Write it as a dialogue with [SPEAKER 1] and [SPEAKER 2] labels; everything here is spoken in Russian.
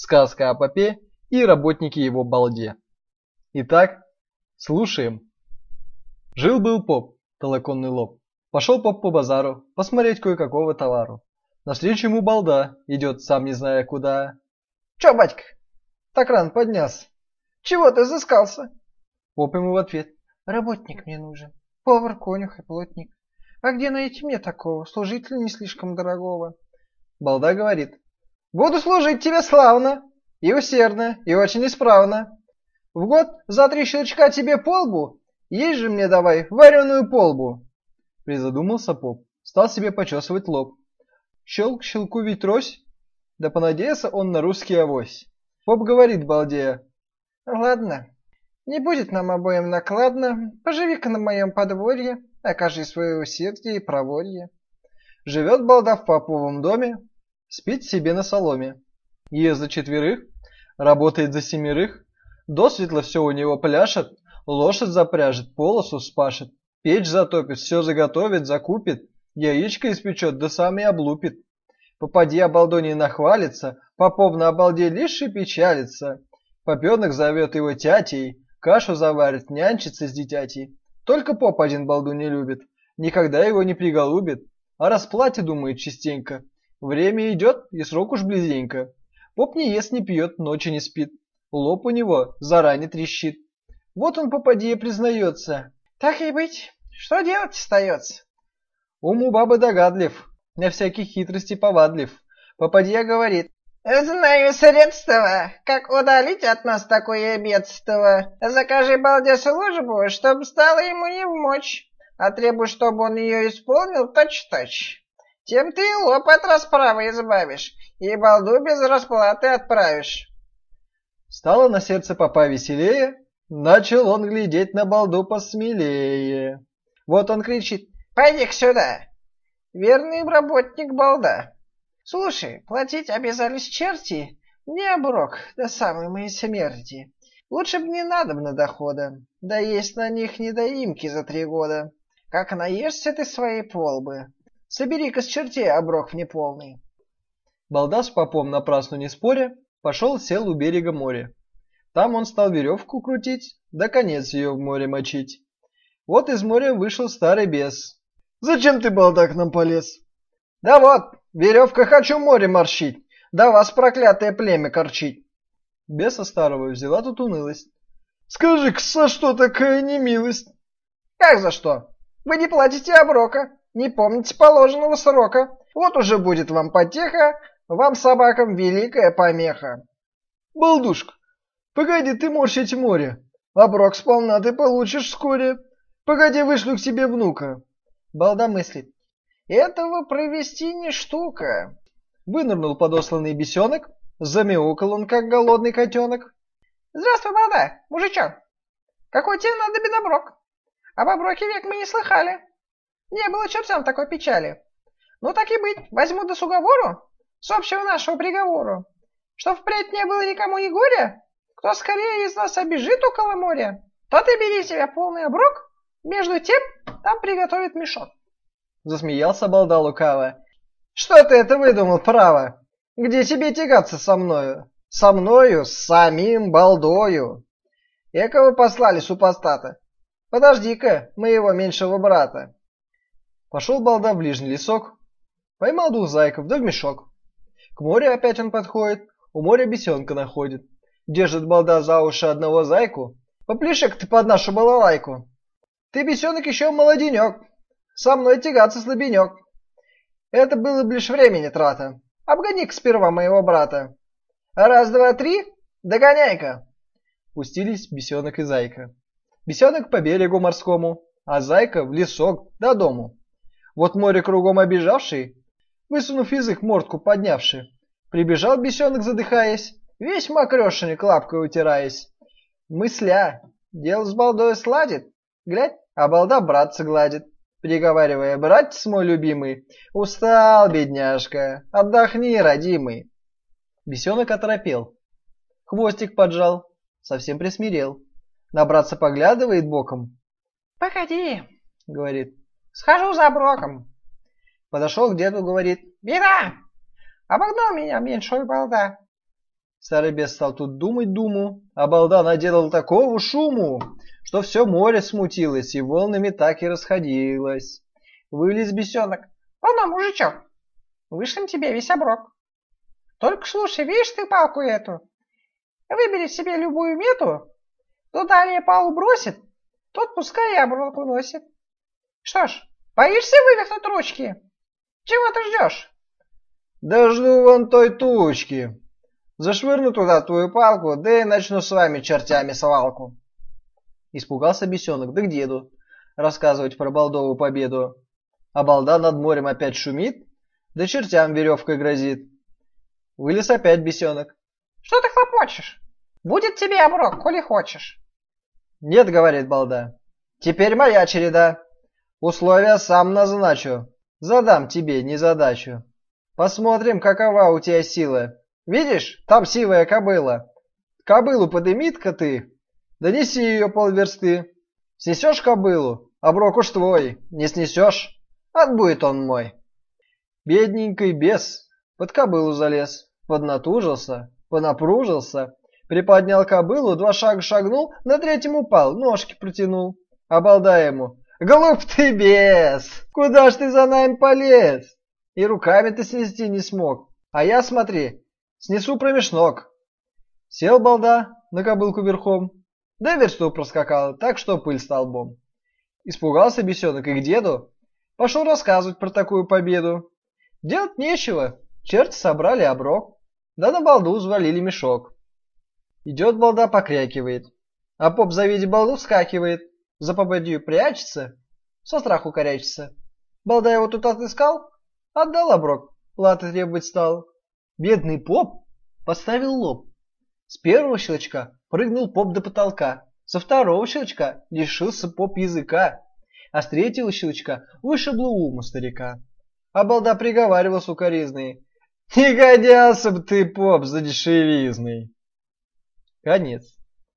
[SPEAKER 1] сказка о попе и работнике его балде. Итак, слушаем. Жил-был поп, толоконный лоб. Пошел поп по базару, посмотреть кое-какого товару. Навстречу ему балда, идет сам не зная куда.
[SPEAKER 2] «Чё, батька, так рано поднялся? Чего ты заскался?»
[SPEAKER 1] Поп ему в ответ.
[SPEAKER 2] «Работник мне нужен, повар, конюх и плотник. А где найти мне такого, служителя не слишком дорогого?»
[SPEAKER 1] Балда говорит.
[SPEAKER 2] «Буду служить тебе славно, и усердно, и очень исправно. В год за три щелчка тебе полбу, есть же мне давай вареную полбу».
[SPEAKER 1] Призадумался поп, стал себе почесывать лоб. Щелк щелку ведь рось, да понадеялся он на русский авось. Поп говорит балдея.
[SPEAKER 2] «Ладно, не будет нам обоим накладно, поживи-ка на моем подворье, окажи свое усердие и проворье».
[SPEAKER 1] Живет балда в поповом доме, спит себе на соломе. Ест за четверых, работает за семерых, досветло все у него пляшет, лошадь запряжет, полосу спашет, печь затопит, все заготовит, закупит, яичко испечет, да сам и облупит. Попади обалдоний нахвалится, попов на обалде лишь и печалится. Попенок зовет его тятей, кашу заварит, нянчится с дитятей. Только поп один балду не любит, никогда его не приголубит, а расплате думает частенько. Время идет, и срок уж близенько. Поп не ест, не пьет, ночи не спит. Лоб у него заранее трещит. Вот он попадье признается.
[SPEAKER 2] Так и быть, что делать остается?
[SPEAKER 1] Ум у бабы догадлив, на всякие хитрости повадлив. Попадья говорит.
[SPEAKER 2] Знаю средства, как удалить от нас такое бедство. Закажи балде службу, чтоб стало ему не в мочь, а требуй, чтобы он ее исполнил точь-точь. Тем ты и лоб от расправы избавишь, и балду без расплаты отправишь.
[SPEAKER 1] Стало на сердце папа веселее, начал он глядеть на балду посмелее. Вот он кричит
[SPEAKER 2] «Пойди-ка сюда, верный работник балда». Слушай, платить обязались черти, не оброк до самой моей смерти. Лучше б не надо на дохода, да есть на них недоимки за три года. Как наешься ты своей полбы, собери-ка с чертей оброк неполный.
[SPEAKER 1] Балда с попом напрасно не споря, пошел сел у берега моря. Там он стал веревку крутить, да конец ее в море мочить. Вот из моря вышел старый бес.
[SPEAKER 2] «Зачем ты, балда, к нам полез?»
[SPEAKER 1] «Да вот, веревка хочу море морщить, да вас проклятое племя корчить». Беса старого взяла тут унылость.
[SPEAKER 2] «Скажи-ка, за что такая немилость?»
[SPEAKER 1] «Как за что? Вы не платите оброка, не помните положенного срока. Вот уже будет вам потеха, вам, собакам, великая помеха.
[SPEAKER 2] Балдушка, погоди ты морщить море. Оброк сполна ты получишь вскоре. Погоди, вышлю к тебе внука.
[SPEAKER 1] Балда мыслит. Этого провести не штука. Вынырнул подосланный бесенок, замяукал он, как голодный котенок.
[SPEAKER 2] Здравствуй, балда, мужичок. Какой тебе надо бедоброк? Об оброке век мы не слыхали. Не было чертям такой печали. Ну так и быть, возьму до с уговору, с общего нашего приговору, что впредь не было никому ни горя, кто скорее из нас обежит около моря, тот и бери себе полный оброк, между тем там приготовит мешок.
[SPEAKER 1] Засмеялся балда лукаво. Что ты это выдумал, право? Где тебе тягаться со мною? Со мною, с самим балдою. Экого послали супостата. Подожди-ка, моего меньшего брата. Пошел балда в ближний лесок, поймал двух зайков, да в мешок. К морю опять он подходит, у моря бесенка находит. Держит балда за уши одного зайку. Попляши-ка ты под нашу балалайку. Ты, бесенок, еще молоденек. Со мной тягаться слабенек. Это было бы лишь времени трата. Обгони-ка сперва моего брата. Раз, два, три, догоняй-ка. Пустились бесенок и зайка. Бесенок по берегу морскому, а зайка в лесок до дому. Вот море кругом обижавший, высунув язык мордку поднявший. Прибежал бесенок, задыхаясь, весь мокрешенек лапкой утираясь. Мысля, дело с балдой сладит, глядь, а балда братца гладит, приговаривая, братец мой любимый, устал, бедняжка, отдохни, родимый. Бесенок оторопел, хвостик поджал, совсем присмирел. На братца поглядывает боком.
[SPEAKER 2] «Погоди», — говорит, — «схожу за броком».
[SPEAKER 1] Подошел к деду, говорит.
[SPEAKER 2] «Беда! Обогнал меня меньшой балда.
[SPEAKER 1] Старый бес стал тут думать думу, а балда наделал такого шуму, что все море смутилось и волнами так и расходилось.
[SPEAKER 2] Вылез бесенок. «Полно, мужичок, вышлем тебе весь оброк. Только слушай, видишь ты палку эту? Выбери себе любую мету, кто далее палу бросит, тот пускай и оброк уносит. Что ж, боишься вывихнуть ручки? Чего ты ждешь?
[SPEAKER 1] Да жду вон той тучки. Зашвырну туда твою палку, да и начну с вами чертями свалку. Испугался бесенок, да к деду рассказывать про балдовую победу. А балда над морем опять шумит, да чертям веревкой грозит. Вылез опять бесенок.
[SPEAKER 2] Что ты хлопочешь? Будет тебе оброк, коли хочешь.
[SPEAKER 1] Нет, говорит балда. Теперь моя череда. Условия сам назначу. Задам тебе незадачу. Посмотрим, какова у тебя сила. Видишь, там сивая кобыла. Кобылу подымит-ка ты, донеси ее полверсты. Снесешь кобылу, оброк уж твой, не снесешь, отбудет он мой. Бедненький бес под кобылу залез, поднатужился, понапружился, приподнял кобылу, два шага шагнул, на третьем упал, ножки протянул. Обалда ему. «Глуп ты, бес! Куда ж ты за нами полез? И руками ты снести не смог. А я, смотри, снесу промеж ног». Сел балда на кобылку верхом, да версту проскакал, так что пыль столбом. Испугался бесенок и к деду пошел рассказывать про такую победу. Делать нечего, черти собрали оброк, да на балду взвалили мешок. Идет балда, покрякивает, а поп, завидя балду, вскакивает, за попадью прячется, со страху корячится. Балда тут отыскал, отдал оброк, платы требовать стал. Бедный поп поставил лоб. С первого щелчка прыгнул поп до потолка, со второго щелчка лишился поп языка, а с третьего щелчка вышибло ум у старика. А балда приговаривал сукоризный. «Не годился бы ты, поп, за дешевизный!» Конец.